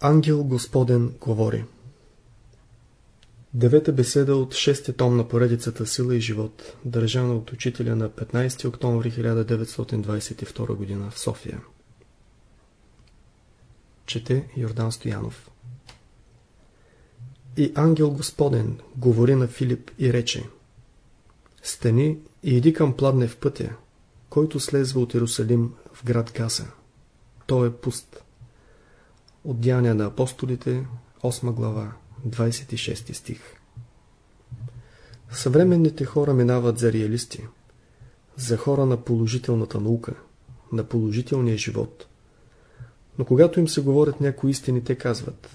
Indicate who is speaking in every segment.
Speaker 1: Ангел Господен говори Девета беседа от шестия том на поредицата Сила и живот, държана от учителя на 15 октомври 1922 г. в София. Чете Йордан Стоянов И ангел Господен говори на Филип и рече Стани и иди към пладне в пътя, който слезва от Иерусалим в град Газа. Той е пуст. От Деяния на апостолите, 8 глава, 26 стих. Съвременните хора минават за реалисти, за хора на положителната наука, на положителния живот. Но когато им се говорят някои истини, те казват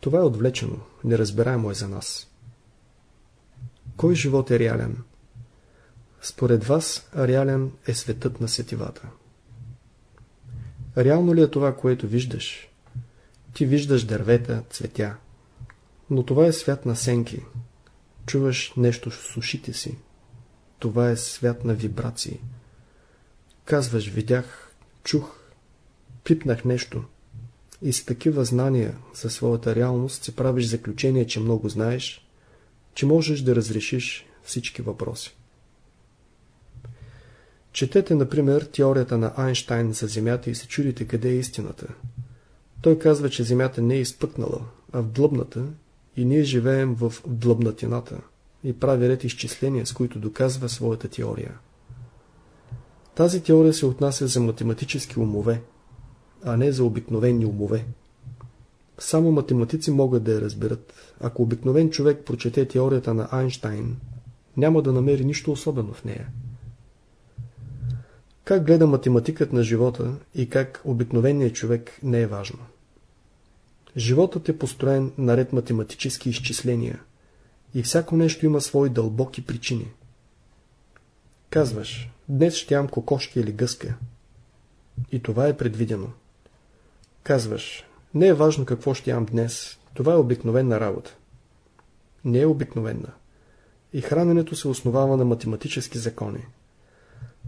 Speaker 1: това е отвлечено, неразбираемо е за нас. Кой живот е реален? Според вас реален е светът на сетивата. Реално ли е това, което виждаш? Ти виждаш дървета, цветя. Но това е свят на сенки. Чуваш нещо с ушите си. Това е свят на вибрации. Казваш, видях, чух, пипнах нещо. И с такива знания за своята реалност си правиш заключение, че много знаеш, че можеш да разрешиш всички въпроси. Четете, например, теорията на Айнштайн за Земята и се чудите къде е истината. Той казва, че Земята не е изпъкнала, а в длъбната и ние живеем в длъбнатината и прави ред изчисления, с които доказва своята теория. Тази теория се отнася за математически умове, а не за обикновени умове. Само математици могат да я разберат. Ако обикновен човек прочете теорията на Айнштайн, няма да намери нищо особено в нея. Как гледа математикът на живота и как обикновеният човек не е важно. Животът е построен наред математически изчисления и всяко нещо има свои дълбоки причини. Казваш, днес ще ям кокошки или гъска. И това е предвидено. Казваш, не е важно какво ще ям днес, това е обикновена работа. Не е обикновена. И храненето се основава на математически закони.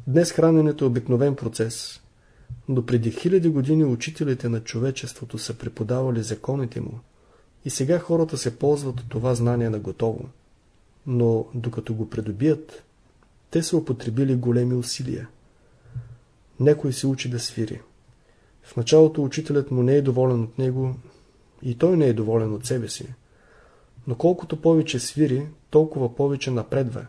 Speaker 1: Днес храненето е обикновен процес, но преди хиляди години учителите на човечеството са преподавали законите му и сега хората се ползват от това знание на готово. Но докато го придобият, те са употребили големи усилия. Некой се учи да свири. В началото учителят му не е доволен от него и той не е доволен от себе си. Но колкото повече свири, толкова повече напредва.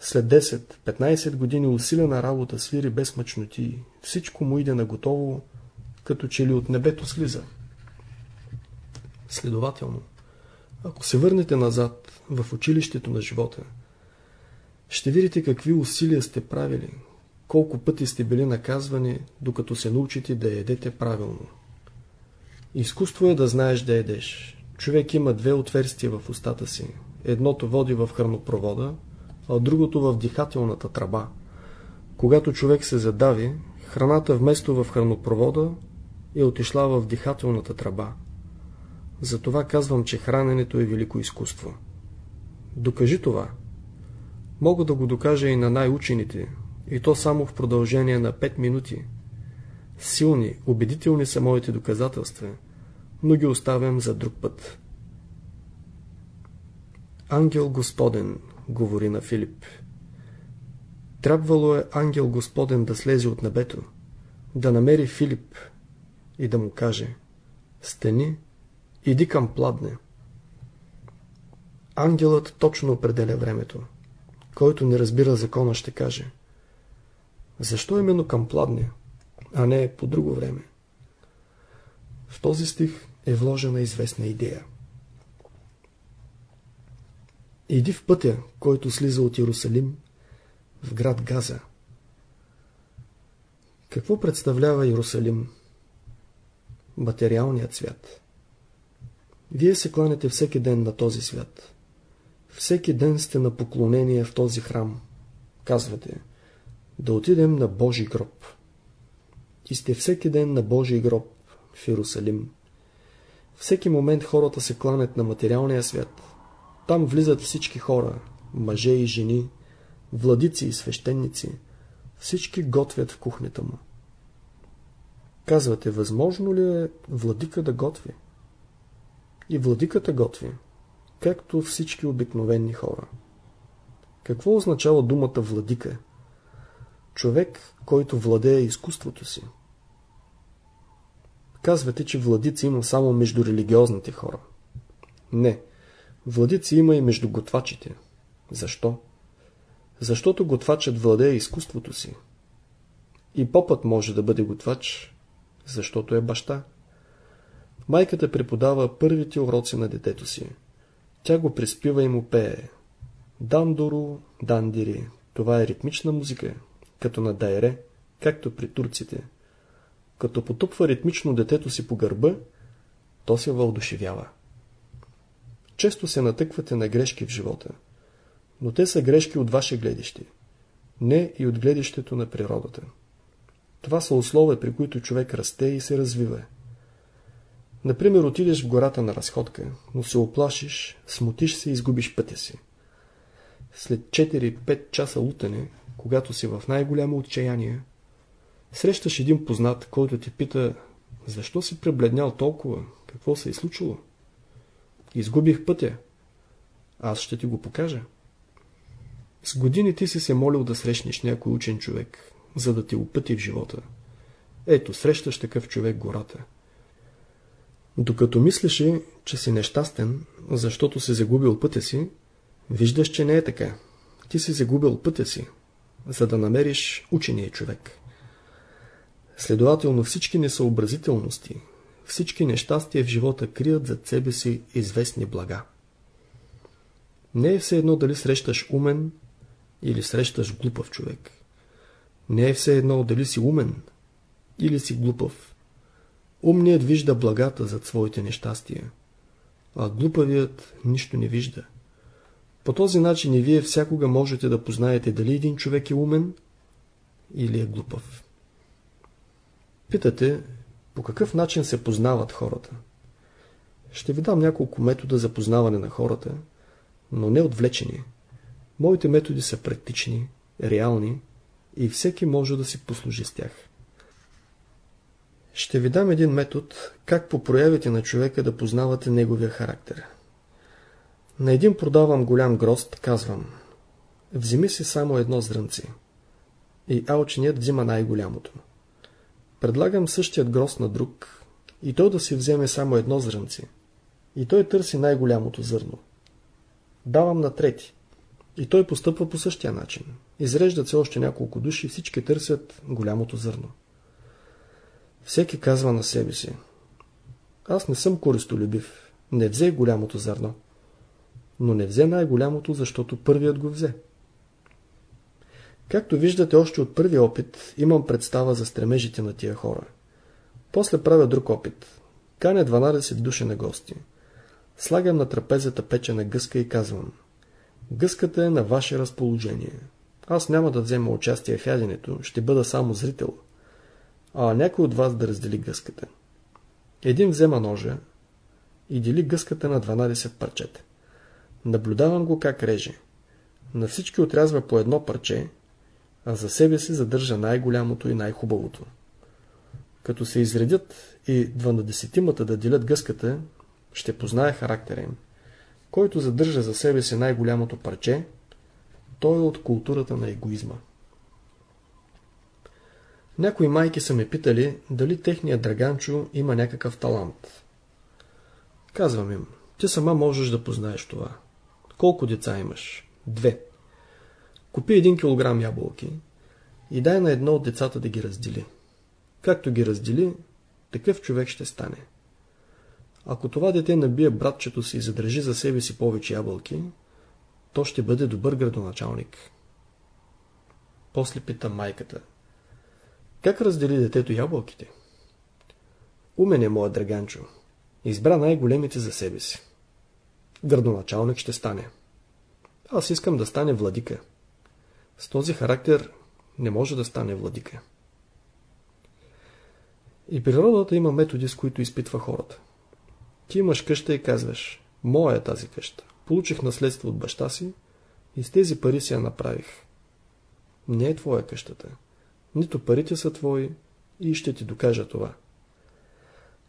Speaker 1: След 10-15 години усилена работа свири без мъчноти. Всичко му иде на готово, като че ли от небето слиза. Следователно, ако се върнете назад в училището на живота, ще видите какви усилия сте правили, колко пъти сте били наказвани, докато се научите да ядете правилно. Изкуство е да знаеш да едеш. Човек има две отверстия в устата си. Едното води в хранопровода, а другото в дихателната тръба. Когато човек се задави, храната вместо в хранопровода е отишла в дихателната тръба. Затова казвам, че храненето е велико изкуство. Докажи това. Мога да го докажа и на най-учените, и то само в продължение на 5 минути. Силни, убедителни са моите доказателства, но ги оставям за друг път. Ангел Господен, говори на Филип. Трябвало е ангел Господен да слезе от небето, да намери Филип и да му каже Стани, иди към пладне. Ангелът точно определя времето. Който не разбира закона ще каже Защо именно към пладне, а не по друго време? В този стих е вложена известна идея. Иди в пътя, който слиза от Иерусалим в град Газа. Какво представлява Иерусалим? Материалният свят. Вие се кланяте всеки ден на този свят. Всеки ден сте на поклонение в този храм. Казвате, да отидем на Божий гроб. И сте всеки ден на Божий гроб в Иерусалим. Всеки момент хората се кланят на материалния свят, там влизат всички хора, мъже и жени, владици и свещеници. Всички готвят в кухнята му. Казвате, възможно ли е владика да готви? И владиката готви, както всички обикновени хора. Какво означава думата владика? Човек, който владее изкуството си. Казвате, че владици има само между религиозните хора. Не. Владици има и между готвачите. Защо? Защото готвачът владее изкуството си. И попът може да бъде готвач, защото е баща. Майката преподава първите уроци на детето си. Тя го приспива и му пее. Дандору, дандири. Това е ритмична музика, като на дайре, както при турците. Като потупва ритмично детето си по гърба, то се въодушевява. Често се натъквате на грешки в живота, но те са грешки от ваше гледище, не и от гледището на природата. Това са условия, при които човек расте и се развива. Например, отидеш в гората на разходка, но се оплашиш, смутиш се и изгубиш пътя си. След 4-5 часа лутане, когато си в най-голямо отчаяние, срещаш един познат, който ти пита, защо си пребледнял толкова, какво се е случило? Изгубих пътя. Аз ще ти го покажа. С години ти си се молил да срещнеш някой учен човек, за да те опъти в живота. Ето, срещаш такъв човек гората. Докато мислеше, че си нещастен, защото си загубил пътя си, виждаш, че не е така. Ти си загубил пътя си, за да намериш учения човек. Следователно всички несъобразителности, всички нещастия в живота крият зад себе си известни блага. Не е все едно дали срещаш умен или срещаш глупав човек. Не е все едно дали си умен или си глупав. Умният вижда благата зад своите нещастия, а глупавият нищо не вижда. По този начин и вие всякога можете да познаете дали един човек е умен или е глупав. Питате, по какъв начин се познават хората? Ще ви дам няколко метода за познаване на хората, но не отвлечени. Моите методи са практични, реални и всеки може да си послужи с тях. Ще ви дам един метод, как по проявите на човека да познавате неговия характер. На един продавам голям грозд, казвам, вземи си само едно зрънце. И алченият взима най-голямото. Предлагам същият гроз на друг и той да си вземе само едно зрънце. И той търси най-голямото зърно. Давам на трети. И той постъпва по същия начин. Изреждат се още няколко души и всички търсят голямото зърно. Всеки казва на себе си. Аз не съм користолюбив. Не взе голямото зърно. Но не взе най-голямото, защото първият го взе. Както виждате, още от първи опит имам представа за стремежите на тия хора. После правя друг опит. Каня 12 души на гости. Слагам на трапезата печена гъска и казвам. Гъската е на ваше разположение. Аз няма да взема участие в яденето, ще бъда само зрител. А някой от вас да раздели гъската. Един взема ножа и дели гъската на 12 парчета. Наблюдавам го как реже. На всички отрязва по едно парче а за себе си задържа най-голямото и най-хубавото. Като се изредят и дванадесетимата да делят гъската, ще познае характера им. Който задържа за себе си най-голямото парче, той е от културата на егоизма. Някои майки са ме питали, дали техният драганчо има някакъв талант. Казвам им, ти сама можеш да познаеш това. Колко деца имаш? Две. Купи един килограм ябълки и дай на едно от децата да ги раздели. Както ги раздели, такъв човек ще стане. Ако това дете набие братчето си и задържи за себе си повече ябълки, то ще бъде добър градоначалник. После пита майката. Как раздели детето ябълките? Умен е моят драганчо. Избра най-големите за себе си. Градоначалник ще стане. Аз искам да стане владика. С този характер не може да стане владика. И природата има методи, с които изпитва хората. Ти имаш къща и казваш, моя е тази къща. Получих наследство от баща си и с тези пари си я направих. Не е твоя къщата. Нито парите са твои и ще ти докажа това.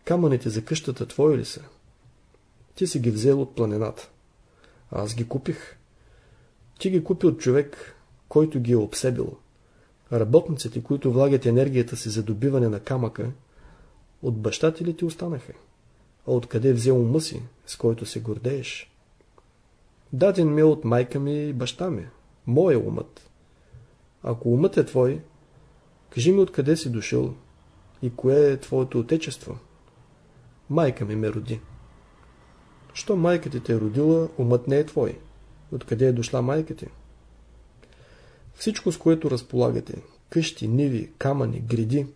Speaker 1: Камъните за къщата твои ли са? Ти си ги взел от планината. Аз ги купих. Ти ги купи от човек, който ги е обсебил. Работниците, които влагат енергията си за добиване на камъка, от бащата ли ти останаха? А откъде взел ума си, с който се гордееш? Даден ми е от майка ми и баща ми. Мой е умът. Ако умът е твой, кажи ми откъде си дошъл и кое е твоето отечество. Майка ми ме роди. Що майка ти те е родила, умът не е твой. Откъде е дошла майка ти? Всичко, с което разполагате, къщи, ниви, камъни, гради,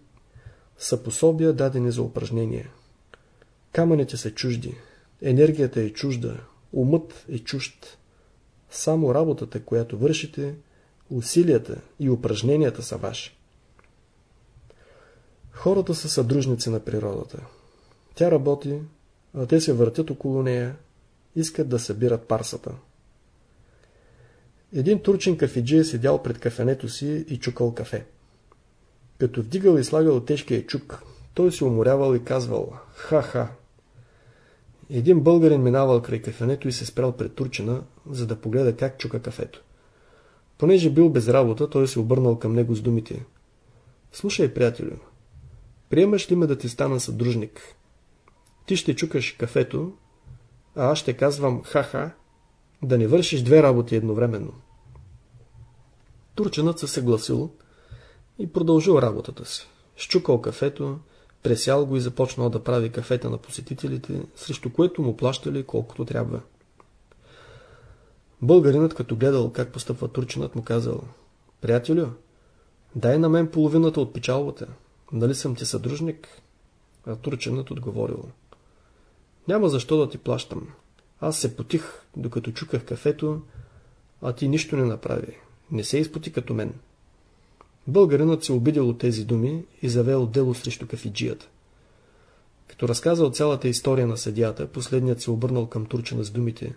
Speaker 1: са пособия дадени за упражнения. Камъните са чужди, енергията е чужда, умът е чужд. Само работата, която вършите, усилията и упражненията са ваши. Хората са съдружници на природата. Тя работи, а те се въртят около нея, искат да събират парсата. Един турчин кафеджи е седял пред кафенето си и чукал кафе. Като вдигал и слагал тежкия чук, той се уморявал и казвал «Ха-ха». Един българин минавал край кафенето и се спрял пред турчина, за да погледа как чука кафето. Понеже бил без работа, той се обърнал към него с думите «Слушай, приятелю, приемаш ли ме да ти стана съдружник? Ти ще чукаш кафето, а аз ще казвам ха-ха, да не вършиш две работи едновременно. Турченът се съгласил и продължил работата си. Щукал кафето, пресял го и започнал да прави кафета на посетителите, срещу което му плащали колкото трябва. Българинът, като гледал как постъпва турченът, му казал Приятелю, дай на мен половината от печалбата. Нали съм ти съдружник? А турченът отговорил Няма защо да ти плащам. Аз се потих, докато чуках кафето, а ти нищо не направи. Не се изпоти като мен. Българинът се обидел от тези думи и завел дело срещу кафиджията. Като разказал цялата история на съдията, последният се обърнал към турчена с думите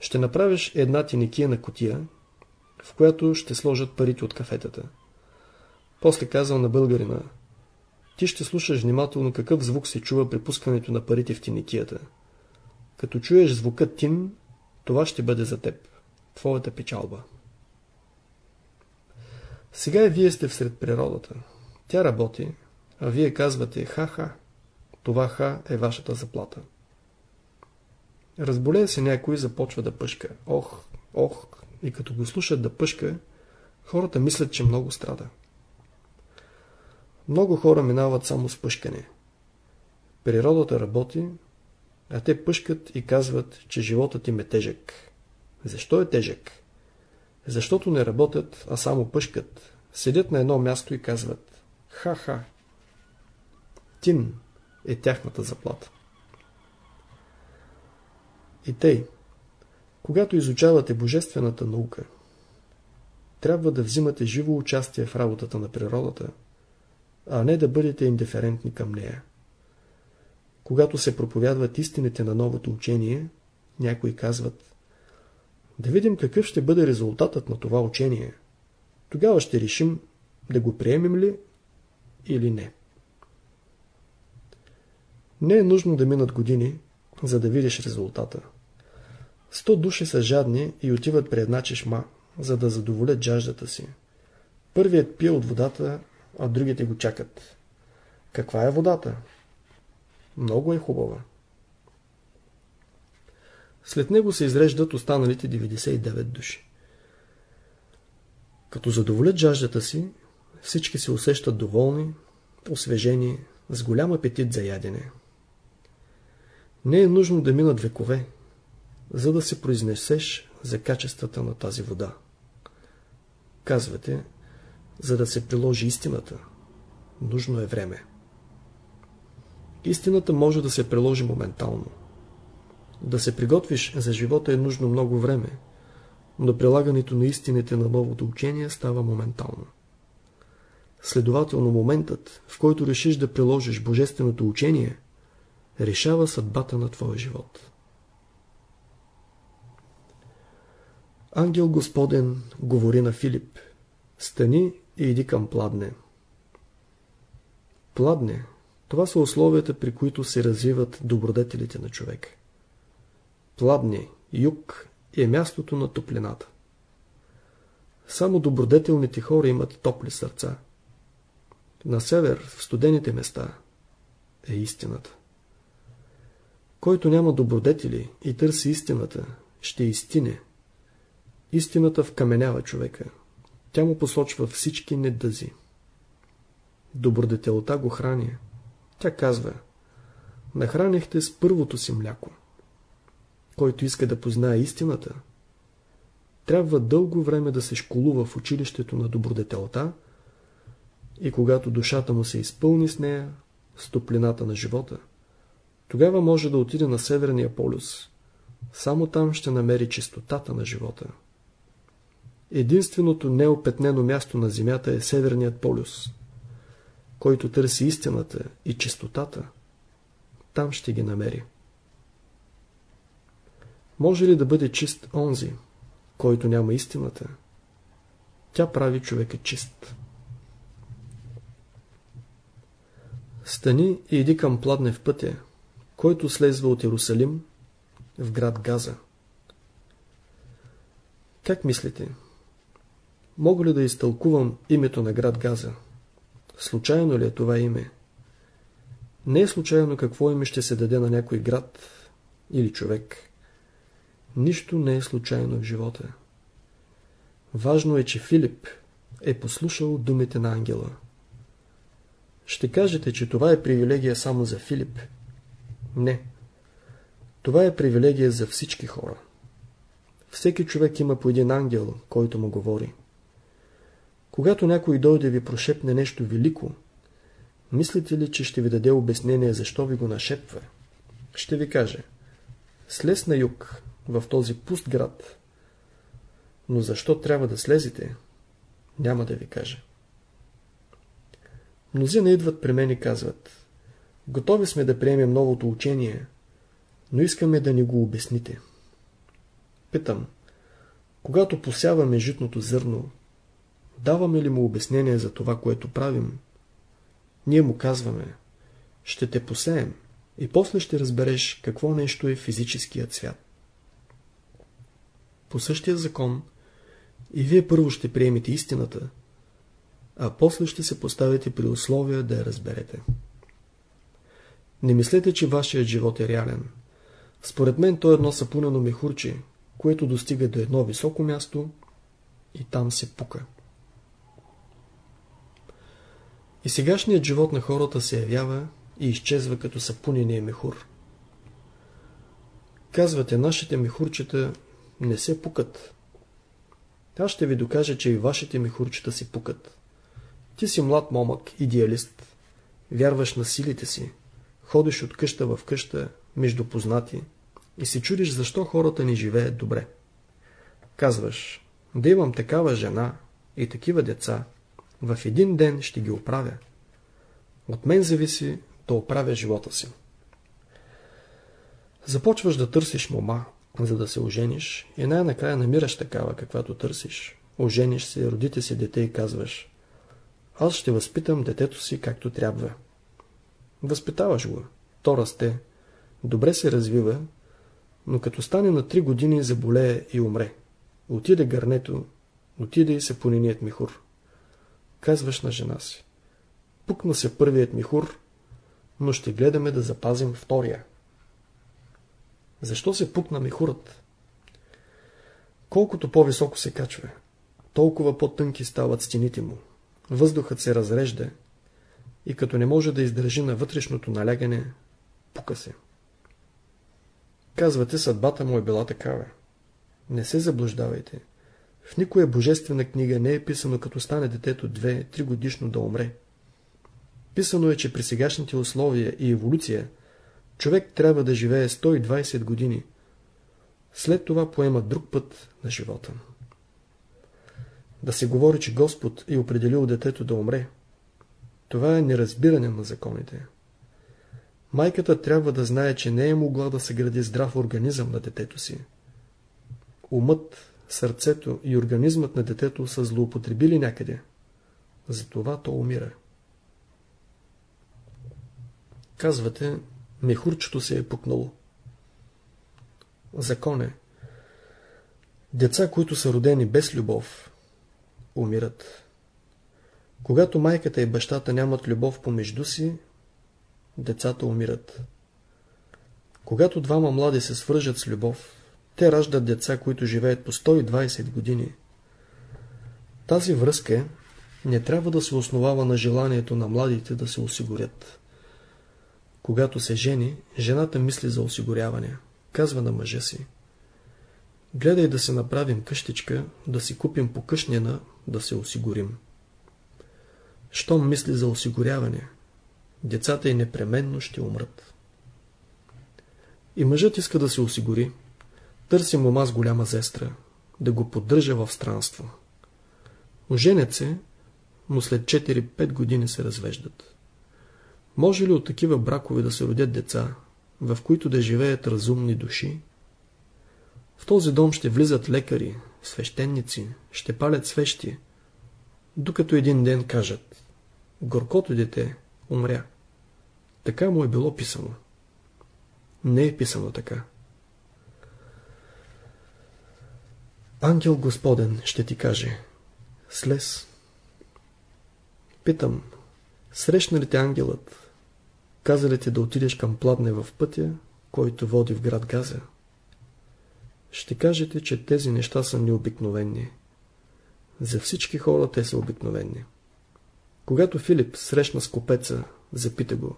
Speaker 1: Ще направиш една тиникия на котия, в която ще сложат парите от кафетата. После казал на българина Ти ще слушаш внимателно какъв звук се чува при пускането на парите в тиникията. Като чуеш звука тин, това ще бъде за теб. Твоята печалба. Сега и вие сте всред природата. Тя работи, а вие казвате ха-ха. Това ха е вашата заплата. Разболее се някой и започва да пъшка. Ох, ох, и като го слушат да пъшка, хората мислят, че много страда. Много хора минават само с пъшкане. Природата работи, а те пъшкат и казват, че животът им е тежък. Защо е тежък? Защото не работят, а само пъшкат. Седят на едно място и казват Ха-ха. Тин е тяхната заплата. И тъй, когато изучавате божествената наука, трябва да взимате живо участие в работата на природата, а не да бъдете индиферентни към нея. Когато се проповядват истините на новото учение, някои казват да видим какъв ще бъде резултатът на това учение. Тогава ще решим да го приемем ли или не. Не е нужно да минат години, за да видиш резултата. Сто души са жадни и отиват при една чешма, за да задоволят жаждата си. Първият пие от водата, а другите го чакат. Каква е водата? Много е хубава. След него се изреждат останалите 99 души. Като задоволят жаждата си, всички се усещат доволни, освежени, с голям апетит за ядене. Не е нужно да минат векове, за да се произнесеш за качествата на тази вода. Казвате, за да се приложи истината, нужно е време. Истината може да се приложи моментално. Да се приготвиш за живота е нужно много време, но прилагането на истините на новото учение става моментално. Следователно моментът, в който решиш да приложиш божественото учение, решава съдбата на твоя живот. Ангел Господен говори на Филип Стани и иди към Пладне. Пладне – това са условията, при които се развиват добродетелите на човек. пладни, юг е мястото на топлината. Само добродетелните хора имат топли сърца. На север, в студените места, е истината. Който няма добродетели и търси истината, ще истине. Истината вкаменява човека. Тя му посочва всички недъзи. Добродетелта го храни. Тя казва, нахранихте с първото си мляко. Който иска да познае истината, трябва дълго време да се школува в училището на добродетелта и когато душата му се изпълни с нея, с топлината на живота, тогава може да отиде на Северния полюс. Само там ще намери чистотата на живота. Единственото неопетнено място на Земята е Северният полюс. Който търси истината и чистотата, там ще ги намери. Може ли да бъде чист онзи, който няма истината? Тя прави човека чист. Стани и иди към Пладнев пътя, който слезва от Иерусалим в град Газа. Как мислите? Мога ли да изтълкувам името на град Газа? Случайно ли е това име? Не е случайно какво име ще се даде на някой град или човек. Нищо не е случайно в живота. Важно е, че Филип е послушал думите на ангела. Ще кажете, че това е привилегия само за Филип. Не. Това е привилегия за всички хора. Всеки човек има по един ангел, който му говори. Когато някой дойде ви прошепне нещо велико, мислите ли, че ще ви даде обяснение защо ви го нашепва? Ще ви каже. Слез на юг, в този пуст град. Но защо трябва да слезете? Няма да ви кажа. Мнозина идват при мен и казват Готови сме да приемем новото учение, но искаме да ни го обясните. Питам, когато посяваме житното зърно, даваме ли му обяснение за това, което правим? Ние му казваме, ще те посеем и после ще разбереш какво нещо е физическият свят. По същия закон и вие първо ще приемете истината, а после ще се поставите при условия да я разберете. Не мислете, че вашият живот е реален. Според мен то е едно сапунено мехурче, което достига до едно високо място и там се пука. И сегашният живот на хората се явява и изчезва като сапунения мехур. Казвате, нашите мехурчета не се пукат. Аз ще ви докажа, че и вашите мехурчета се пукат. Ти си млад момък, идеалист. Вярваш на силите си. Ходиш от къща в къща, между познати и се чудиш защо хората ни живеят добре. Казваш, да имам такава жена и такива деца, в един ден ще ги оправя. От мен зависи да оправя живота си. Започваш да търсиш мома, за да се ожениш и най-накрая намираш такава, каквато търсиш. Ожениш се, родите си дете и казваш Аз ще възпитам детето си както трябва. Възпитаваш го. То расте. Добре се развива, но като стане на три години заболее и умре. Отиде гърнето, отиде и сапониният михур. Казваш на жена си. Пукна се първият михур, но ще гледаме да запазим втория. Защо се пукна михурът? Колкото по-високо се качва, толкова по-тънки стават стените му. Въздухът се разрежда и като не може да издържи на вътрешното налягане, пука се. Казвате, съдбата му е била такава. Не се заблуждавайте. В никоя божествена книга не е писано като стане детето 2-3 годишно да умре. Писано е, че при сегашните условия и еволюция човек трябва да живее 120 години. След това поема друг път на живота. Да се говори, че Господ е определил детето да умре, това е неразбиране на законите. Майката трябва да знае, че не е могла да съгради здрав организъм на детето си. Умът, сърцето и организмът на детето са злоупотребили някъде. Затова то умира. Казвате, мехурчето се е пукнало. закон е. Деца, които са родени без любов, умират. Когато майката и бащата нямат любов помежду си, децата умират. Когато двама млади се свържат с любов, те раждат деца, които живеят по 120 години. Тази връзка не трябва да се основава на желанието на младите да се осигурят. Когато се жени, жената мисли за осигуряване. Казва на мъжа си. Гледай да се направим къщичка, да си купим покъшнена, да се осигурим. Щом мисли за осигуряване, децата й непременно ще умрат. И мъжът иска да се осигури. Търси мома с голяма зестра, да го поддържа в странство. Оженят се, но след 4-5 години се развеждат. Може ли от такива бракове да се родят деца, в които да живеят разумни души? В този дом ще влизат лекари, свещеници, ще палят свещи, докато един ден кажат Горкото дете умря. Така му е било писано. Не е писано така. Ангел Господен ще ти каже Слез. Питам, срещна ли те ангелът? Каза ли ти да отидеш към пладне в пътя, който води в град Газа? Ще кажете, че тези неща са необикновени. За всички хора те са обикновени. Когато Филип срещна с купеца, запита го,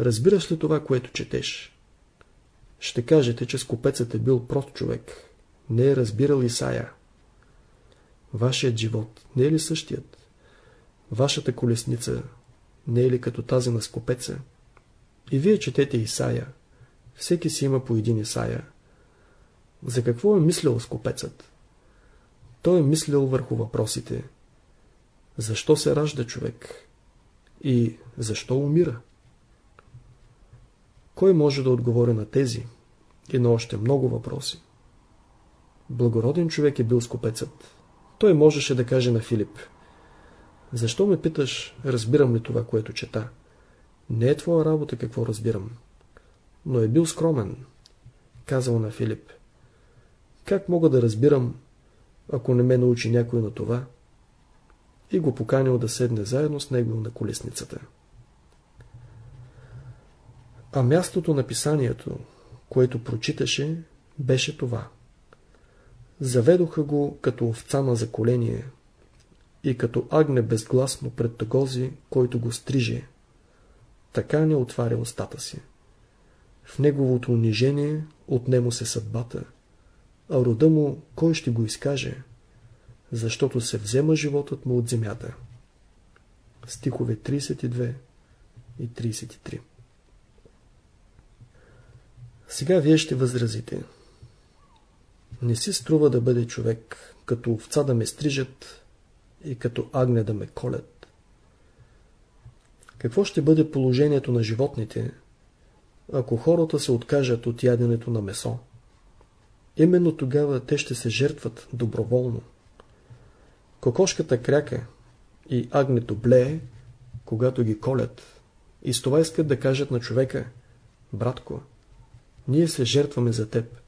Speaker 1: разбираш ли това, което четеш? Ще кажете, че скопецът е бил прост човек, не е разбирал Исая. Вашият живот не е ли същият? Вашата колесница не е ли като тази на скопеца? И вие четете Исая. Всеки си има по един Исая. За какво е мислил скопецът? Той е мислил върху въпросите. Защо се ражда човек? И защо умира? Кой може да отговори на тези и на още много въпроси? Благороден човек е бил скопецът. Той можеше да каже на Филип. Защо ме питаш, разбирам ли това, което чета? Не е твоя работа какво разбирам. Но е бил скромен. Казал на Филип. Как мога да разбирам, ако не ме научи някой на това? И го поканил да седне заедно с него на колесницата. А мястото на писанието, което прочиташе, беше това. Заведоха го като овца на заколение и като агне безгласно пред тъгози, който го стриже. Така не отваря устата си. В неговото унижение отнемо се съдбата, а рода му кой ще го изкаже, защото се взема животът му от земята. Стихове 32 и 33 Сега вие ще възразите. Не си струва да бъде човек, като овца да ме стрижат и като агне да ме колят. Какво ще бъде положението на животните, ако хората се откажат от яденето на месо? Именно тогава те ще се жертват доброволно. Кокошката кряка и агнето блее, когато ги колят. И с това искат да кажат на човека, братко, ние се жертваме за теб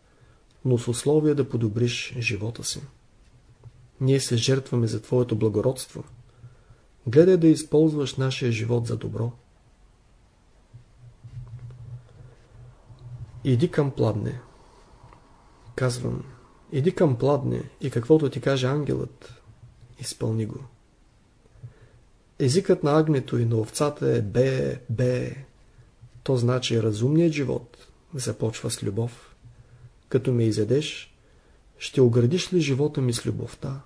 Speaker 1: но с условие да подобриш живота си. Ние се жертваме за Твоето благородство. Гледай да използваш нашия живот за добро. Иди към пладне. Казвам, иди към пладне и каквото ти каже ангелът, изпълни го. Езикът на агнето и на овцата е бе, бе. То значи разумният живот започва с любов. Като ме изядеш, ще оградиш ли живота ми с любовта?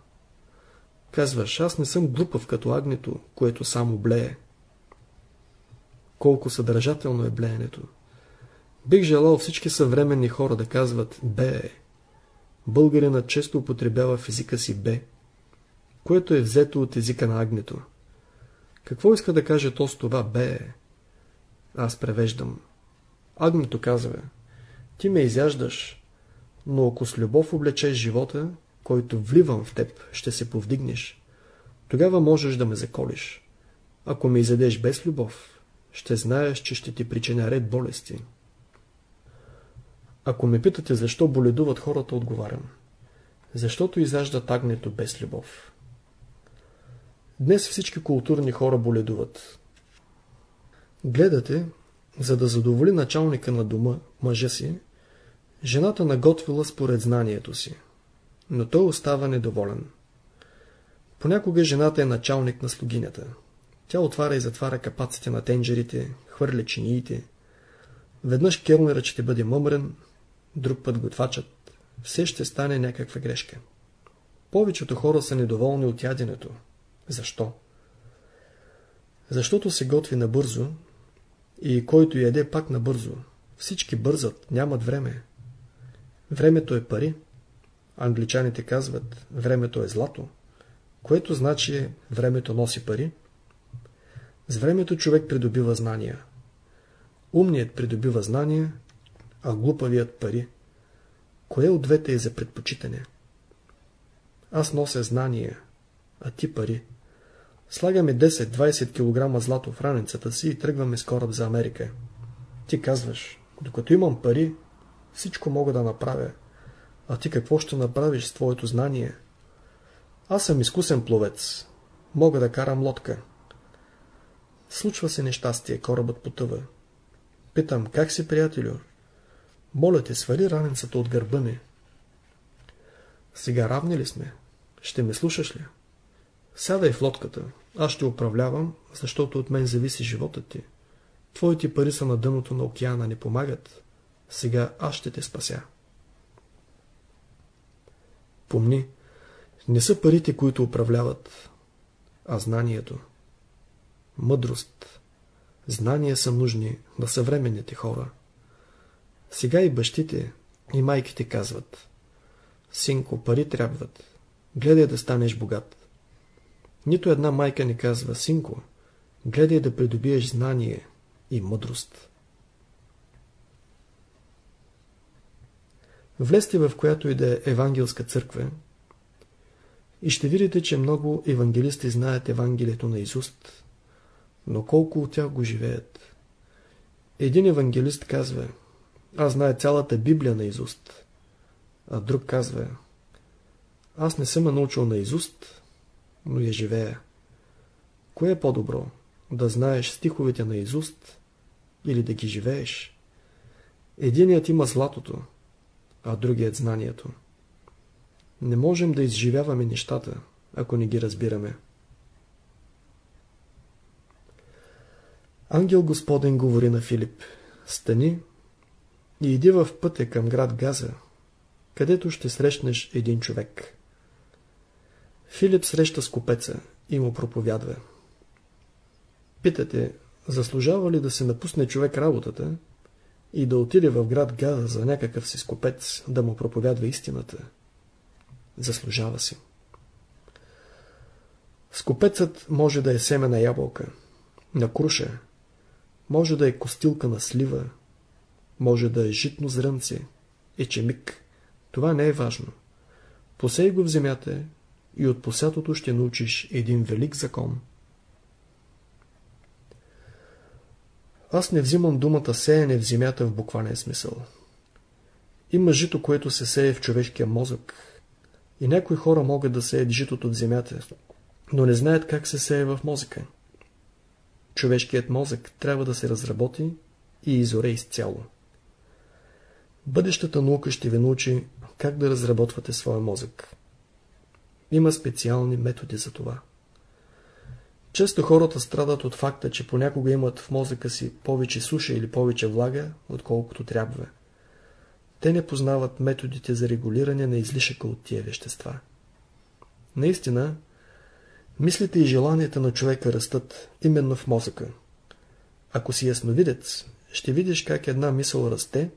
Speaker 1: Казваш, аз не съм глупав като агнето, което само блее. Колко съдържателно е блеенето. Бих желал всички съвременни хора да казват «бе». Българинът често употребява в езика си «бе», което е взето от езика на агнето. Какво иска да каже то с това «бе»? Аз превеждам. Агнето казва «Ти ме изяждаш, но ако с любов облечеш живота, който вливам в теб, ще се повдигнеш. Тогава можеш да ме заколиш. Ако ме изедеш без любов, ще знаеш, че ще ти причиня ред болести. Ако ме питате защо боледуват хората, отговарям. Защото изяждат агнето без любов. Днес всички културни хора боледуват. Гледате, за да задоволи началника на дома, мъжа си, жената наготвила според знанието си, но той остава недоволен. Понякога жената е началник на слугинята. Тя отваря и затваря капаците на тенджерите, хвърля чиниите. Веднъж келнерът ще бъде мъмрен, друг път готвачът. Все ще стане някаква грешка. Повечето хора са недоволни от яденето. Защо? Защото се готви набързо и който яде пак набързо. Всички бързат, нямат време. Времето е пари. Англичаните казват, времето е злато, което значи времето носи пари. С времето човек придобива знания. Умният придобива знания, а глупавият пари. Кое от двете е за предпочитане? Аз нося знания, а ти пари. Слагаме 10-20 кг злато в раницата си и тръгваме с кораб за Америка. Ти казваш, докато имам пари, всичко мога да направя. А ти какво ще направиш с твоето знание? Аз съм изкусен пловец. Мога да карам лодка. Случва се нещастие, корабът потъва. Питам, как си, приятелю? Моля те, свали раницата от гърба ми. Сега равни ли сме? Ще ме слушаш ли? Сядай в лодката. Аз ще управлявам, защото от мен зависи живота ти. Твоите пари са на дъното на океана, не помагат. Сега аз ще те спася. Помни, не са парите, които управляват, а знанието. Мъдрост. Знания са нужни на съвременните хора. Сега и бащите, и майките казват. Синко, пари трябват. Гледай да станеш богат. Нито една майка не казва, синко, гледай да придобиеш знание и мъдрост. Влезте в която и да е евангелска църква и ще видите, че много евангелисти знаят Евангелието на Изуст, но колко от тях го живеят. Един евангелист казва, аз знае цялата Библия на Изуст, а друг казва, аз не съм я научил на Изуст, но я живея. Кое е по-добро? Да знаеш стиховете на Изуст или да ги живееш? Единият има златото, а другият знанието. Не можем да изживяваме нещата, ако не ги разбираме. Ангел Господен говори на Филип, стани и иди в пътя към град Газа, където ще срещнеш един човек. Филип среща с купеца и му проповядва. Питате, заслужава ли да се напусне човек работата и да отиде в град Газа за някакъв си скопец да му проповядва истината? Заслужава си. Скопецът може да е семе на ябълка, на круша, може да е костилка на слива, може да е житно зрънце, ечемик. Това не е важно. Посей го в земята и от посятото ще научиш един велик закон. Аз не взимам думата сеяне в земята в буквален смисъл. Има жито, което се сее в човешкия мозък. И някои хора могат да сеят житото в земята, но не знаят как се сее в мозъка. Човешкият мозък трябва да се разработи и изоре изцяло. Бъдещата наука ще ви научи как да разработвате своя мозък. Има специални методи за това. Често хората страдат от факта, че понякога имат в мозъка си повече суша или повече влага, отколкото трябва. Те не познават методите за регулиране на излишъка от тия вещества. Наистина, мислите и желанията на човека растат именно в мозъка. Ако си ясновидец, ще видиш как една мисъл расте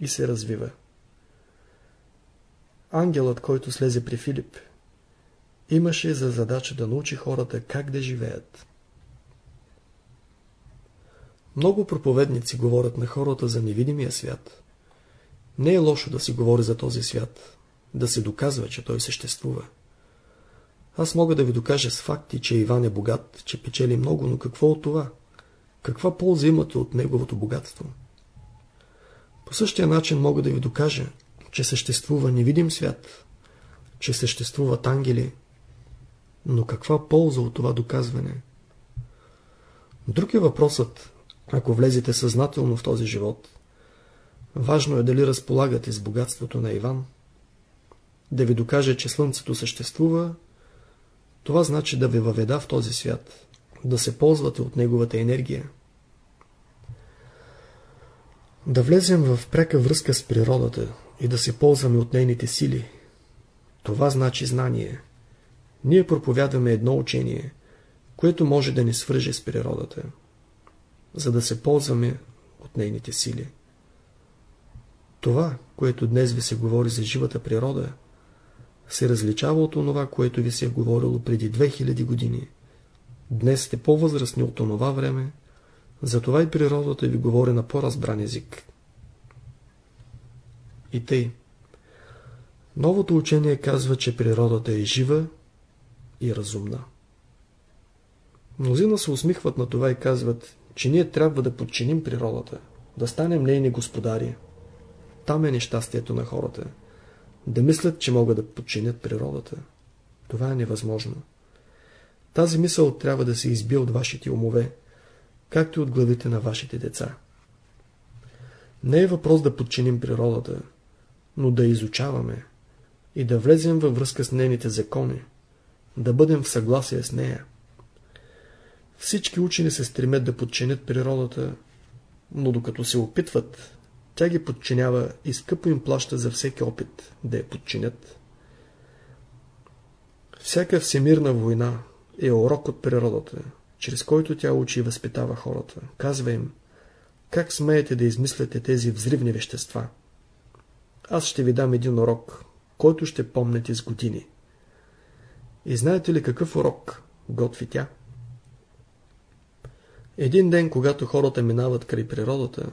Speaker 1: и се развива. Ангелът, който слезе при Филип, имаше за задача да научи хората как да живеят. Много проповедници говорят на хората за невидимия свят. Не е лошо да си говори за този свят, да се доказва, че той съществува. Аз мога да ви докажа с факти, че Иван е богат, че печели много, но какво от това? Каква полза имате от неговото богатство? По същия начин мога да ви докажа, че съществува невидим свят, че съществуват ангели, но каква полза от това доказване? Друг е въпросът, ако влезете съзнателно в този живот. Важно е дали разполагате с богатството на Иван. Да ви докаже, че Слънцето съществува, това значи да ви въведа в този свят, да се ползвате от неговата енергия. Да влезем в пряка връзка с природата и да се ползваме от нейните сили. Това значи знание. Ние проповядваме едно учение, което може да ни свърже с природата, за да се ползваме от нейните сили. Това, което днес ви се говори за живата природа, се различава от това, което ви се е говорило преди 2000 години. Днес сте по-възрастни от това време, затова и природата ви говори на по-разбран език. И тъй. Новото учение казва, че природата е жива и разумна. Мнозина се усмихват на това и казват, че ние трябва да подчиним природата, да станем нейни господари. Там е нещастието на хората. Да мислят, че могат да подчинят природата. Това е невъзможно. Тази мисъл трябва да се изби от вашите умове, както и от главите на вашите деца. Не е въпрос да подчиним природата, но да изучаваме и да влезем във връзка с нейните закони, да бъдем в съгласие с нея. Всички учени се стремят да подчинят природата, но докато се опитват, тя ги подчинява и скъпо им плаща за всеки опит да я подчинят. Всяка всемирна война е урок от природата, чрез който тя учи и възпитава хората. Казва им, как смеете да измисляте тези взривни вещества? Аз ще ви дам един урок, който ще помнете с години. И знаете ли какъв урок готви тя? Един ден, когато хората минават край природата,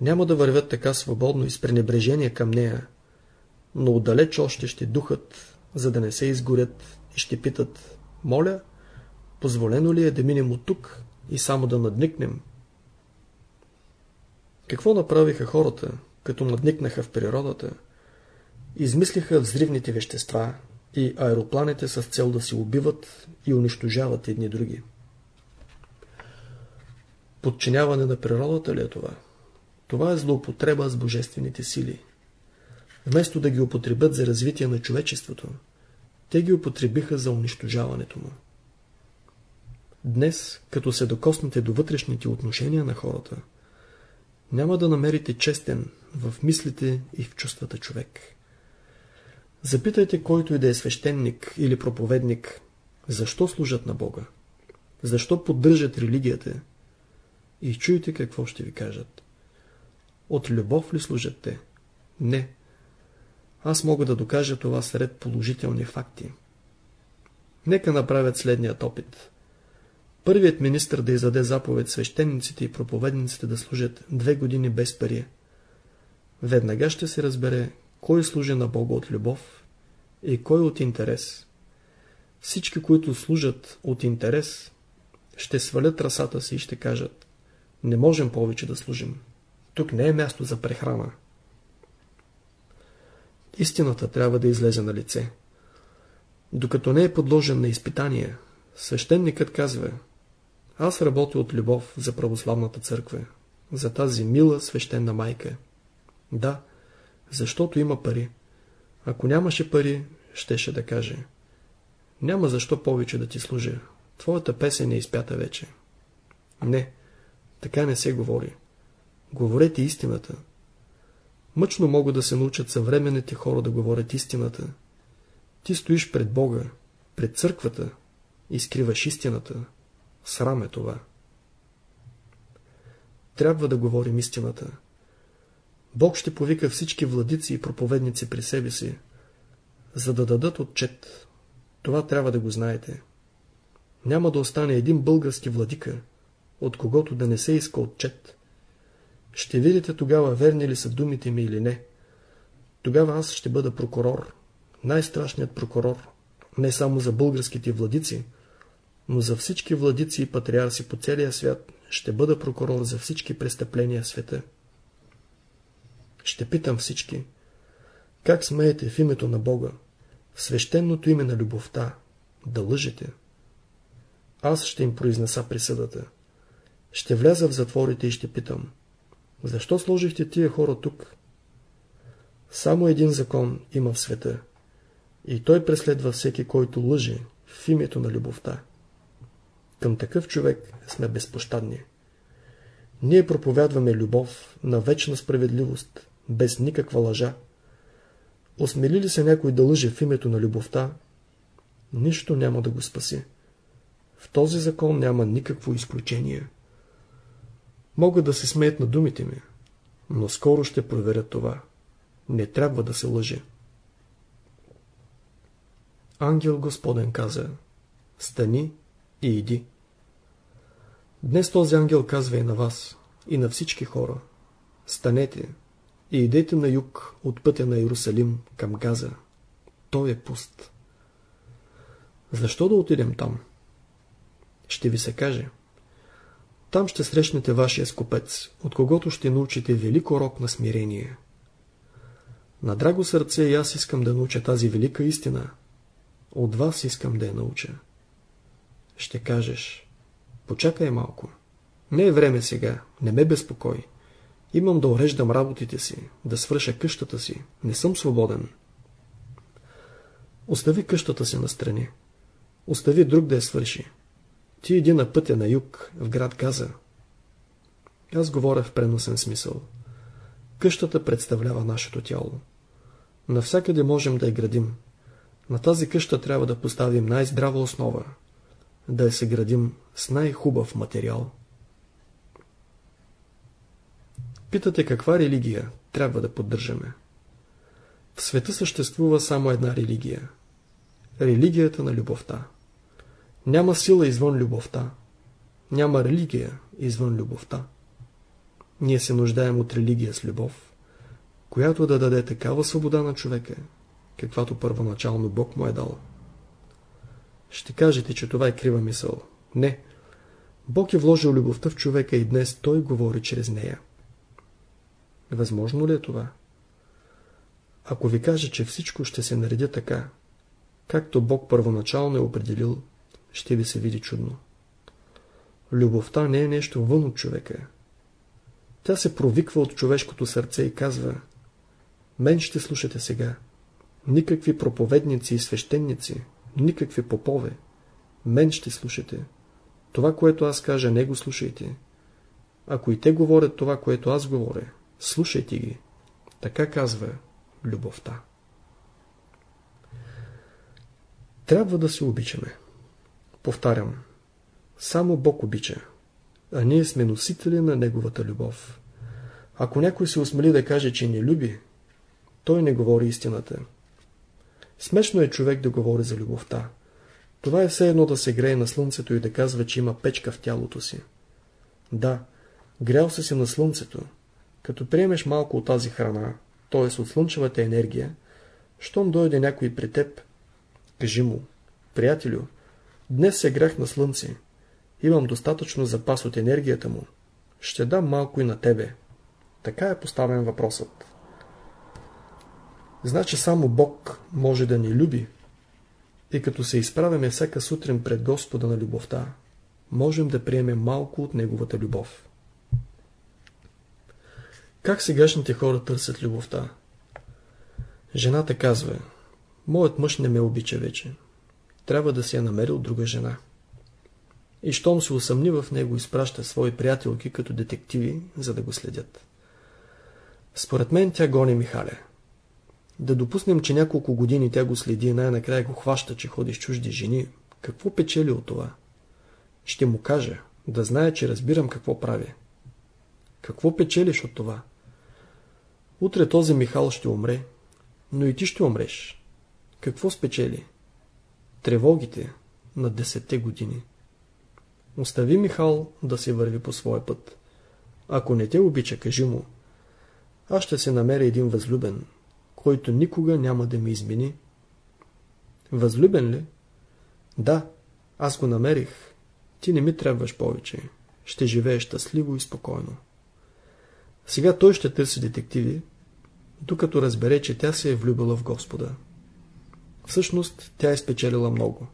Speaker 1: няма да вървят така свободно и с пренебрежение към нея, но отдалеч още ще духат, за да не се изгорят и ще питат, моля, позволено ли е да минем от тук и само да надникнем? Какво направиха хората, като надникнаха в природата? Измислиха взривните вещества и аеропланите с цел да се убиват и унищожават едни други. Подчиняване на природата ли е това? Това е злоупотреба с божествените сили. Вместо да ги употребят за развитие на човечеството, те ги употребиха за унищожаването му. Днес, като се докоснете до вътрешните отношения на хората, няма да намерите честен в мислите и в чувствата човек. Запитайте който и да е свещеник или проповедник, защо служат на Бога, защо поддържат религията и чуйте какво ще ви кажат. От любов ли служат те? Не. Аз мога да докажа това сред положителни факти. Нека направят следният опит. Първият министр да издаде заповед свещениците и проповедниците да служат две години без пари. Веднага ще се разбере кой служи на Бога от любов и кой от интерес. Всички, които служат от интерес, ще свалят расата си и ще кажат не можем повече да служим. Тук не е място за прехрана. Истината трябва да излезе на лице. Докато не е подложен на изпитания, свещеникът казва Аз работя от любов за православната църква, за тази мила свещена майка. Да, защото има пари. Ако нямаше пари, щеше да каже Няма защо повече да ти служа. Твоята песен е изпята вече. Не, така не се говори. Говорете истината. Мъчно могат да се научат съвременните хора да говорят истината. Ти стоиш пред Бога, пред църквата и скриваш истината. Срам е това. Трябва да говорим истината. Бог ще повика всички владици и проповедници при себе си, за да дадат отчет. Това трябва да го знаете. Няма да остане един български владика, от когото да не се иска отчет. Ще видите тогава верни ли са думите ми или не. Тогава аз ще бъда прокурор, най-страшният прокурор, не само за българските владици, но за всички владици и патриарси по целия свят ще бъда прокурор за всички престъпления в света. Ще питам всички. Как смеете в името на Бога, в свещеното име на любовта, да лъжете? Аз ще им произнеса присъдата. Ще вляза в затворите и ще питам. Защо сложихте тия хора тук? Само един закон има в света. И той преследва всеки, който лъже в името на любовта. Към такъв човек сме безпощадни. Ние проповядваме любов на вечна справедливост, без никаква лъжа. Осмели ли се някой да лъже в името на любовта, нищо няма да го спаси. В този закон няма никакво изключение. Могат да се смеят на думите ми, но скоро ще проверят това. Не трябва да се лъже. Ангел Господен каза, стани и иди. Днес този ангел казва и на вас, и на всички хора. Станете и идете на юг от пътя на Иерусалим към Газа. Той е пуст. Защо да отидем там? Ще ви се каже. Там ще срещнете вашия скопец, от когото ще научите велик урок на смирение. На драго сърце и аз искам да науча тази велика истина. От вас искам да я науча. Ще кажеш, почакай малко. Не е време сега, не ме безпокой. Имам да уреждам работите си, да свърша къщата си. Не съм свободен. Остави къщата си настрани. Остави друг да я свърши. Ти иди на пътя на юг, в град Газа. Аз говоря в преносен смисъл. Къщата представлява нашето тяло. Навсякъде можем да я градим. На тази къща трябва да поставим най-здрава основа, да я съградим с най-хубав материал. Питате каква религия трябва да поддържаме. В света съществува само една религия. Религията на любовта. Няма сила извън любовта. Няма религия извън любовта. Ние се нуждаем от религия с любов, която да даде такава свобода на човека, каквато първоначално Бог му е дал. Ще кажете, че това е крива мисъл. Не. Бог е вложил любовта в човека и днес той говори чрез нея. Възможно ли е това? Ако ви кажа, че всичко ще се нареди така, както Бог първоначално е определил, ще ви се види чудно. Любовта не е нещо вън от човека. Тя се провиква от човешкото сърце и казва Мен ще слушате сега. Никакви проповедници и свещеници, никакви попове. Мен ще слушате. Това, което аз кажа, не го слушайте. Ако и те говорят това, което аз говоря, слушайте ги. Така казва любовта. Трябва да се обичаме. Повтарям, само Бог обича, а ние сме носители на Неговата любов. Ако някой се осмели да каже, че не люби, той не говори истината. Смешно е човек да говори за любовта. Това е все едно да се грее на слънцето и да казва, че има печка в тялото си. Да, грял си се на слънцето. Като приемеш малко от тази храна, т.е. от слънчевата енергия, щом дойде някой при теб, кажи му, приятелю, Днес се грях на слънце. Имам достатъчно запас от енергията му. Ще дам малко и на тебе. Така е поставен въпросът. Значи само Бог може да ни люби. И като се изправяме всяка сутрин пред Господа на любовта, можем да приемем малко от Неговата любов. Как сегашните хора търсят любовта? Жената казва, моят мъж не ме обича вече трябва да си е намерил друга жена. И щом се усъмни в него, изпраща свои приятелки като детективи, за да го следят. Според мен тя гони Михаля. Да допуснем, че няколко години тя го следи и най-накрая го хваща, че ходи с чужди жени. Какво печели от това? Ще му кажа, да знае, че разбирам какво прави. Какво печелиш от това? Утре този Михал ще умре, но и ти ще умреш. Какво спечели? тревогите на десетте години. Остави Михал да се върви по своя път. Ако не те обича, кажи му. Аз ще се намеря един възлюбен, който никога няма да ми измени. Възлюбен ли? Да, аз го намерих. Ти не ми трябваш повече. Ще живееш щастливо и спокойно. Сега той ще търси детективи, докато разбере, че тя се е влюбила в Господа. Всъщност, тя е спечелила много.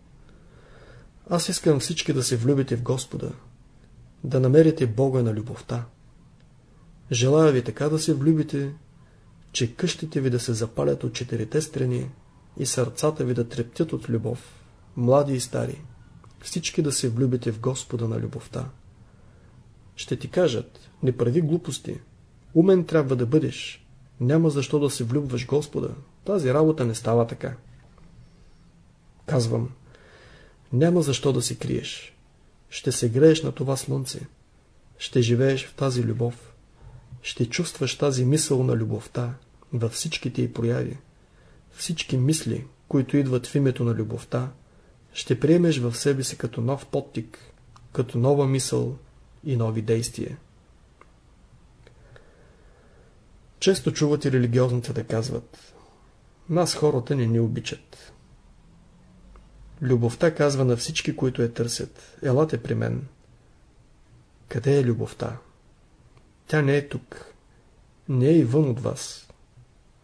Speaker 1: Аз искам всички да се влюбите в Господа, да намерите Бога на любовта. Желая ви така да се влюбите, че къщите ви да се запалят от четирите страни и сърцата ви да трептят от любов, млади и стари, всички да се влюбите в Господа на любовта. Ще ти кажат, не прави глупости, умен трябва да бъдеш, няма защо да се влюбваш Господа, тази работа не става така. Казвам, няма защо да се криеш. Ще се грееш на това слънце. Ще живееш в тази любов. Ще чувстваш тази мисъл на любовта във всичките й прояви. Всички мисли, които идват в името на любовта, ще приемеш в себе си като нов подтик, като нова мисъл и нови действия. Често чувате религиозните да казват Нас хората не ни обичат. Любовта казва на всички, които я търсят. Елате при мен. Къде е любовта? Тя не е тук. Не е и вън от вас.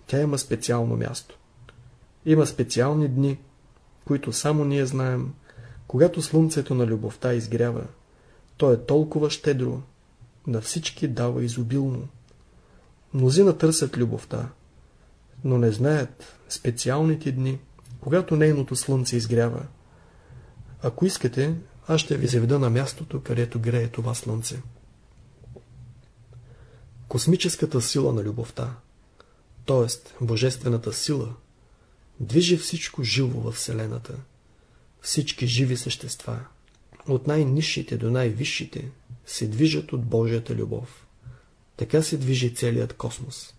Speaker 1: Тя има специално място. Има специални дни, които само ние знаем, когато слънцето на любовта изгрява. То е толкова щедро, на всички дава изобилно. Мнозина търсят любовта, но не знаят специалните дни, когато нейното слънце изгрява. Ако искате, аз ще ви заведа на мястото, където грее това слънце. Космическата сила на любовта, т.е. божествената сила, движи всичко живо във Вселената. Всички живи същества, от най-низшите до най-висшите, се движат от Божията любов. Така се движи целият космос.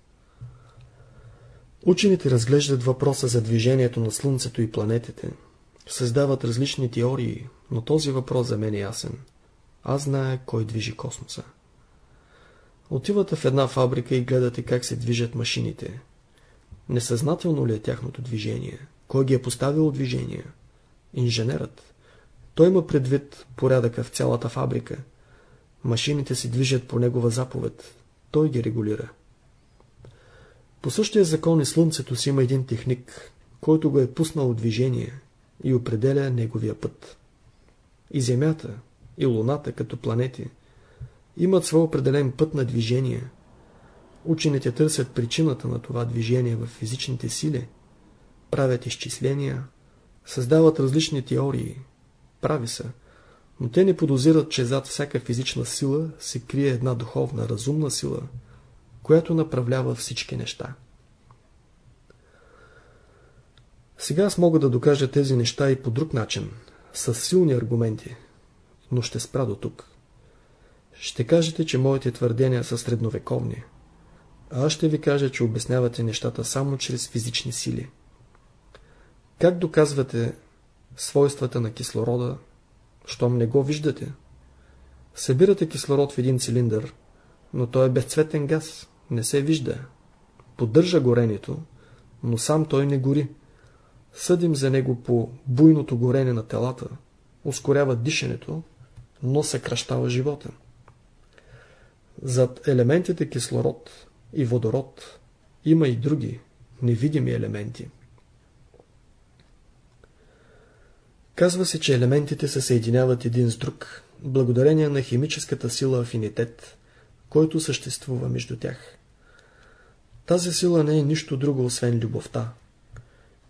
Speaker 1: Учените разглеждат въпроса за движението на Слънцето и планетите. Създават различни теории, но този въпрос за мен е ясен. Аз знае кой движи космоса. Отивате в една фабрика и гледате как се движат машините. Несъзнателно ли е тяхното движение? Кой ги е поставил движение? Инженерът. Той има предвид порядъка в цялата фабрика. Машините се движат по негова заповед. Той ги регулира. По същия закон и Слънцето си има един техник, който го е пуснал в движение и определя неговия път. И Земята, и Луната като планети имат свой определен път на движение. Учените търсят причината на това движение в физичните сили, правят изчисления, създават различни теории, прави са, но те не подозират, че зад всяка физична сила се крие една духовна, разумна сила – която направлява всички неща. Сега аз мога да докажа тези неща и по друг начин, с силни аргументи, но ще спра до тук. Ще кажете, че моите твърдения са средновековни, а аз ще ви кажа, че обяснявате нещата само чрез физични сили. Как доказвате свойствата на кислорода, щом не го виждате? Събирате кислород в един цилиндър, но той е безцветен газ не се вижда. Поддържа горението, но сам той не гори. Съдим за него по буйното горене на телата, ускорява дишането, но съкръщава живота. Зад елементите кислород и водород има и други невидими елементи. Казва се, че елементите се съединяват един с друг, благодарение на химическата сила афинитет, който съществува между тях. Тази сила не е нищо друго, освен любовта.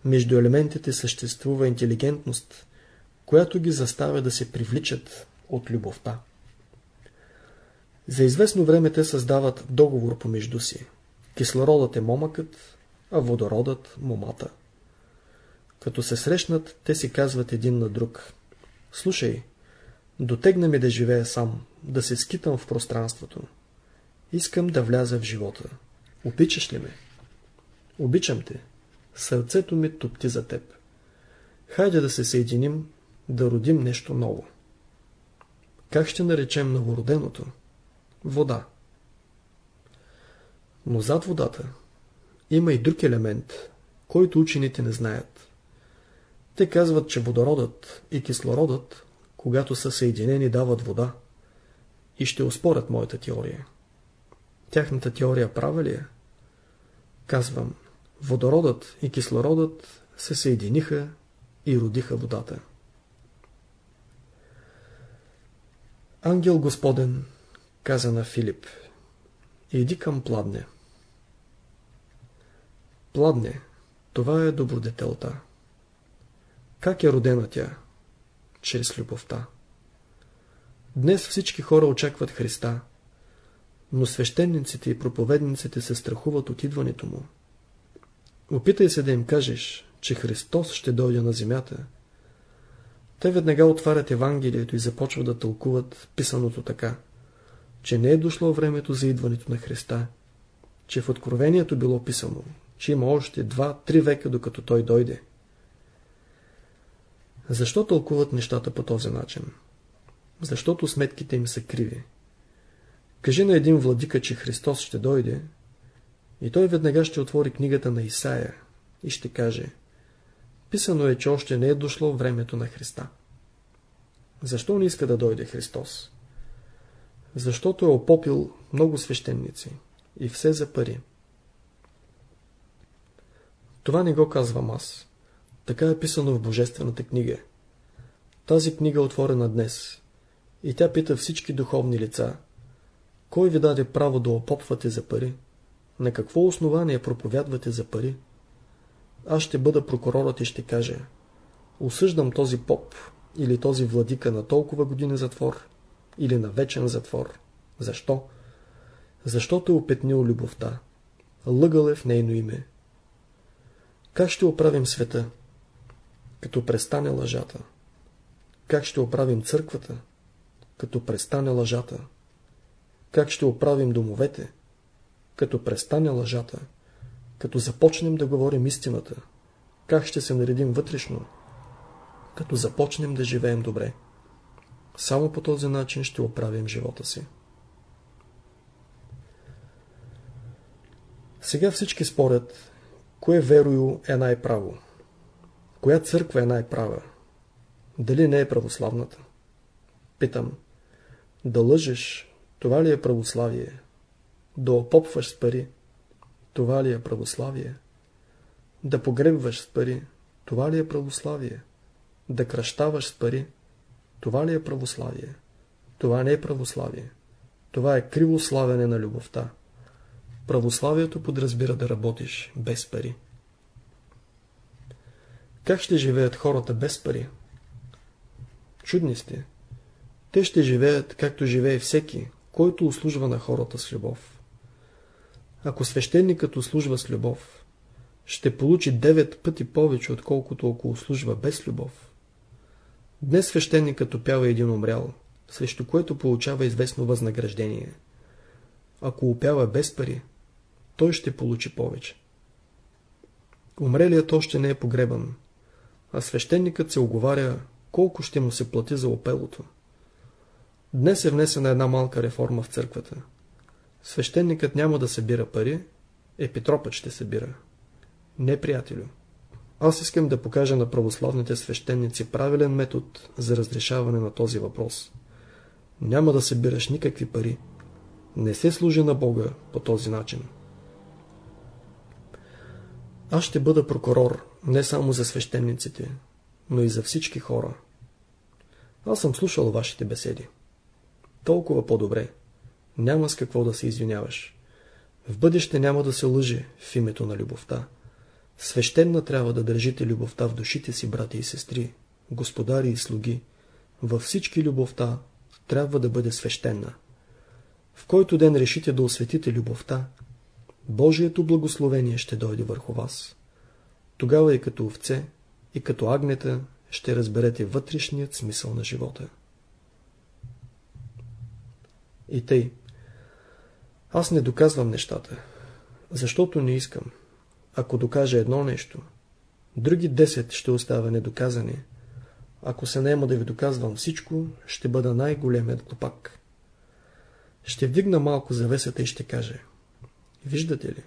Speaker 1: Между елементите съществува интелигентност, която ги заставя да се привличат от любовта. За известно време те създават договор помежду си. Кислородът е момъкът, а водородът – момата. Като се срещнат, те си казват един на друг. Слушай, дотегна ми да живея сам, да се скитам в пространството. Искам да вляза в живота. Обичаш ли ме? Обичам те. Сърцето ми топти за теб. Хайде да се съединим, да родим нещо ново. Как ще наречем новороденото? Вода. Но зад водата има и друг елемент, който учените не знаят. Те казват, че водородът и кислородът, когато са съединени, дават вода. И ще успорят моята теория. Тяхната теория права ли е? Казвам, водородът и кислородът се съединиха и родиха водата. Ангел Господен каза на Филип, иди към пладне. Пладне, това е добродетелта. Как е родена тя? Чрез любовта. Днес всички хора очакват Христа, но свещениците и проповедниците се страхуват от идването му. Опитай се да им кажеш, че Христос ще дойде на земята. Те веднага отварят Евангелието и започват да тълкуват писаното така, че не е дошло времето за идването на Христа, че в Откровението било писано, че има още два-три века докато Той дойде. Защо тълкуват нещата по този начин? Защото сметките им са криви. Кажи на един владика, че Христос ще дойде, и той веднага ще отвори книгата на Исаия и ще каже Писано е, че още не е дошло времето на Христа. Защо не иска да дойде Христос? Защото е опопил много свещеници и все за пари. Това не го казвам аз. Така е писано в Божествената книга. Тази книга е отворена днес. И тя пита всички духовни лица. Кой ви даде право да опопвате за пари? На какво основание проповядвате за пари? Аз ще бъда прокурорът и ще кажа. Осъждам този поп или този владика на толкова години затвор или на вечен затвор. Защо? Защото е опетнил любовта. Лъгал е в нейно име. Как ще оправим света? Като престане лъжата. Как ще оправим църквата? Като престане лъжата. Как ще оправим домовете? Като престане лъжата. Като започнем да говорим истината. Как ще се наредим вътрешно? Като започнем да живеем добре. Само по този начин ще оправим живота си. Сега всички спорят, кое верою е най-право. Коя църква е най-права? Дали не е православната? Питам, да лъжеш, това ли е православие? Да опопваш с пари, това ли е православие? Да погребваш с пари, това ли е православие? Да кръщаваш с пари, това ли е православие? Това не е православие. Това е криво славяне на любовта. Православието подразбира да работиш без пари. Как ще живеят хората без пари? Чудни сте. Те ще живеят, както живее всеки, който услужва на хората с любов. Ако свещеникът услужва с любов, ще получи 9 пъти повече, отколкото ако услужва без любов. Днес свещеникът опява един умрял, срещу което получава известно възнаграждение. Ако опява без пари, той ще получи повече. Умрелият още не е погребан, а свещеникът се оговаря колко ще му се плати за опелото. Днес е внесена една малка реформа в църквата. Свещеникът няма да събира пари, епитропът ще събира. Не, приятелю. Аз искам да покажа на православните свещеници правилен метод за разрешаване на този въпрос. Няма да събираш никакви пари. Не се служи на Бога по този начин. Аз ще бъда прокурор не само за свещениците, но и за всички хора. Аз съм слушал вашите беседи. Толкова по-добре. Няма с какво да се извиняваш. В бъдеще няма да се лъже в името на любовта. Свещена трябва да държите любовта в душите си, брати и сестри, господари и слуги. Във всички любовта трябва да бъде свещена. В който ден решите да осветите любовта, Божието благословение ще дойде върху вас. Тогава и като овце, и като агнета ще разберете вътрешният смисъл на живота. И тъй. Аз не доказвам нещата, защото не искам. Ако докажа едно нещо, други 10 ще оставя недоказани. Ако се наема да ви доказвам всичко, ще бъда най-големият глупак. Ще вдигна малко завесата и ще кажа. Виждате ли?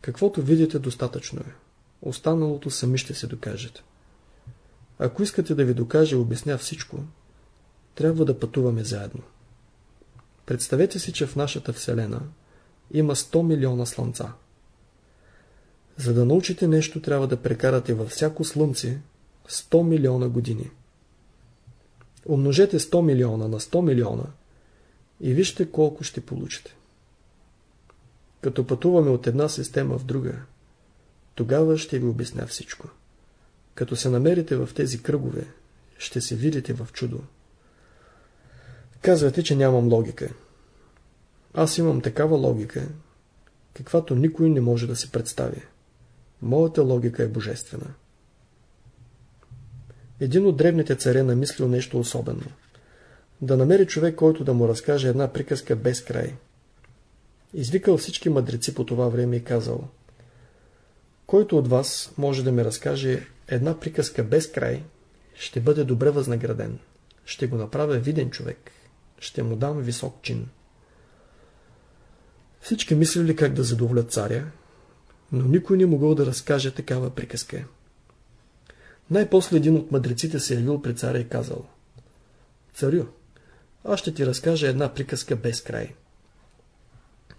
Speaker 1: Каквото видите достатъчно е. Останалото сами ще се докажете. Ако искате да ви докажа и обясня всичко, трябва да пътуваме заедно. Представете си, че в нашата Вселена има 100 милиона слънца. За да научите нещо, трябва да прекарате във всяко слънце 100 милиона години. Умножете 100 милиона на 100 милиона и вижте колко ще получите. Като пътуваме от една система в друга, тогава ще ви обясня всичко. Като се намерите в тези кръгове, ще се видите в чудо. Казвате, че нямам логика. Аз имам такава логика, каквато никой не може да си представи. Моята логика е божествена. Един от древните царе намислил нещо особено. Да намери човек, който да му разкаже една приказка без край. Извикал всички мъдреци по това време и казал Който от вас може да ми разкаже една приказка без край, ще бъде добре възнаграден. Ще го направя виден човек. Ще му дам висок чин. Всички мислили как да задоволят царя, но никой не могъл да разкаже такава приказка. Най-после един от мъдреците се явил при царя и казал Царю, аз ще ти разкажа една приказка без край.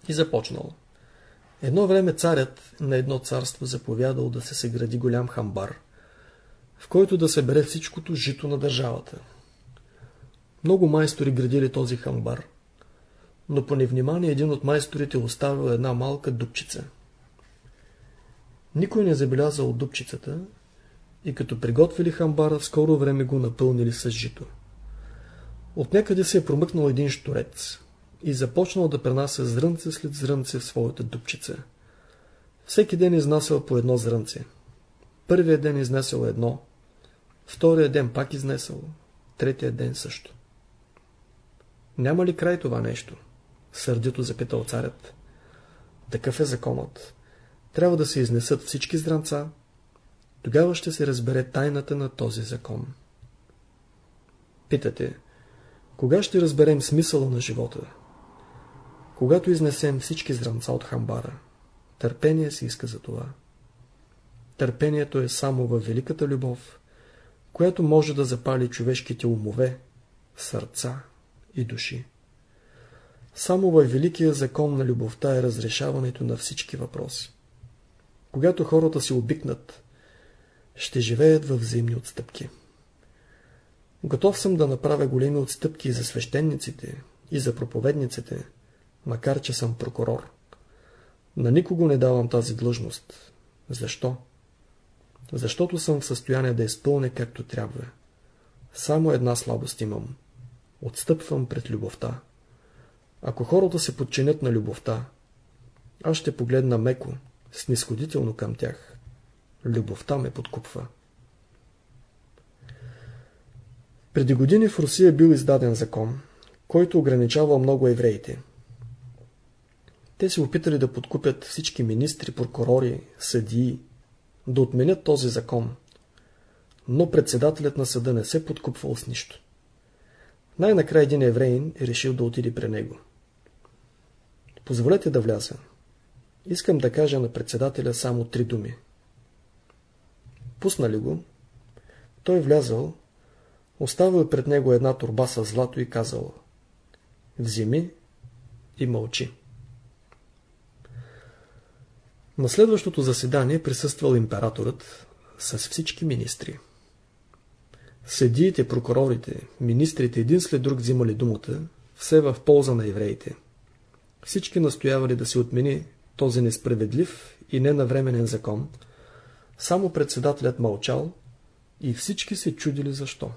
Speaker 1: И започнал. Едно време царят на едно царство заповядал да се съгради голям хамбар, в който да събере всичкото жито на държавата. Много майстори градили този хамбар, но по невнимание един от майсторите оставил една малка дупчица. Никой не забелязал дупчицата и като приготвили хамбара, в скоро време го напълнили с жито. От някъде се е промъкнал един шторец и започнал да пренася зрънце след зрънце в своята дупчица. Всеки ден изнасял по едно зрънце. Първият ден изнесъл едно, втория ден пак изнесъл, третия ден също. Няма ли край това нещо? Сърдито запитал царят. Такъв е законът. Трябва да се изнесат всички зранца, тогава ще се разбере тайната на този закон. Питате, кога ще разберем смисъла на живота? Когато изнесем всички зранца от хамбара, търпение се иска за това. Търпението е само във великата любов, която може да запали човешките умове, сърца и души. Само във великия закон на любовта е разрешаването на всички въпроси. Когато хората се обикнат, ще живеят във взаимни отстъпки. Готов съм да направя големи отстъпки и за свещениците, и за проповедниците, макар че съм прокурор. На никого не давам тази длъжност. Защо? Защото съм в състояние да изпълня както трябва. Само една слабост имам. Отстъпвам пред любовта. Ако хората се подчинят на любовта, аз ще погледна меко, снисходително към тях. Любовта ме подкупва. Преди години в Русия бил издаден закон, който ограничава много евреите. Те се опитали да подкупят всички министри, прокурори, съдии, да отменят този закон. Но председателят на съда не се подкупвал с нищо. Най-накрая един евреин е решил да отиде при него. Позволете да вляза. Искам да кажа на председателя само три думи. Пуснали го. Той влязал, оставил пред него една турба с злато и казал Вземи и мълчи. На следващото заседание присъствал императорът с всички министри. Съдиите, прокурорите, министрите един след друг взимали думата, все в полза на евреите. Всички настоявали да се отмени този несправедлив и ненавременен закон. Само председателят мълчал и всички се чудили защо.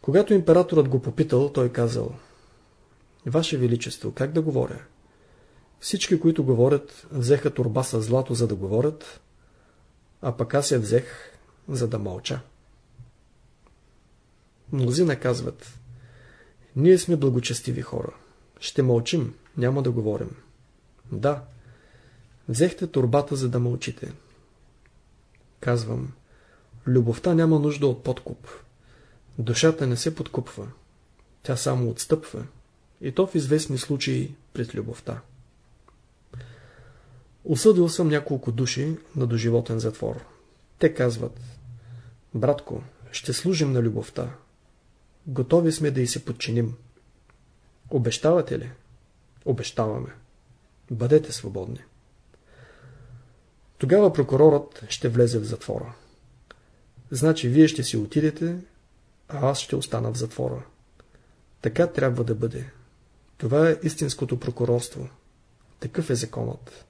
Speaker 1: Когато императорът го попитал, той казал Ваше Величество, как да говоря? Всички, които говорят, взеха турба с злато, за да говорят, а пък аз я взех, за да мълча. Мнозина казват, ние сме благочестиви хора. Ще мълчим, няма да говорим. Да, взехте турбата, за да мълчите. Казвам, любовта няма нужда от подкуп. Душата не се подкупва. Тя само отстъпва. И то в известни случаи пред любовта. Осъдил съм няколко души на доживотен затвор. Те казват, братко, ще служим на любовта. Готови сме да й се подчиним. Обещавате ли? Обещаваме. Бъдете свободни. Тогава прокурорът ще влезе в затвора. Значи вие ще си отидете, а аз ще остана в затвора. Така трябва да бъде. Това е истинското прокурорство. Такъв е законът.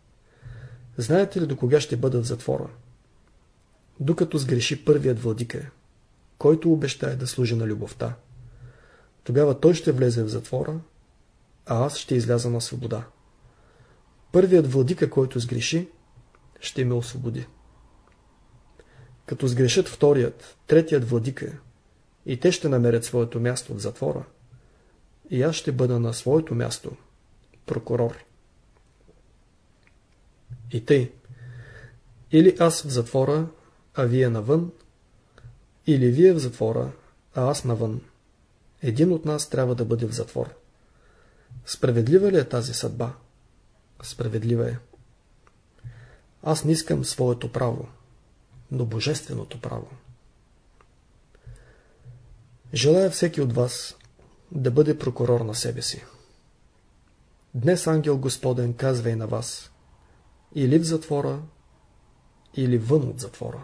Speaker 1: Знаете ли до кога ще бъда в затвора? Докато сгреши първият владика, който обещае да служи на любовта. Тогава той ще влезе в затвора, а аз ще изляза на свобода. Първият владика, който сгреши, ще ме освободи. Като сгрешат вторият, третият владика и те ще намерят своето място в затвора, и аз ще бъда на своето място, прокурор. И тъй, или аз в затвора, а вие навън, или вие в затвора, а аз навън. Един от нас трябва да бъде в затвор. Справедлива ли е тази съдба? Справедлива е. Аз не искам своето право, но божественото право. Желая всеки от вас да бъде прокурор на себе си. Днес ангел Господен казва и на вас или в затвора, или вън от затвора.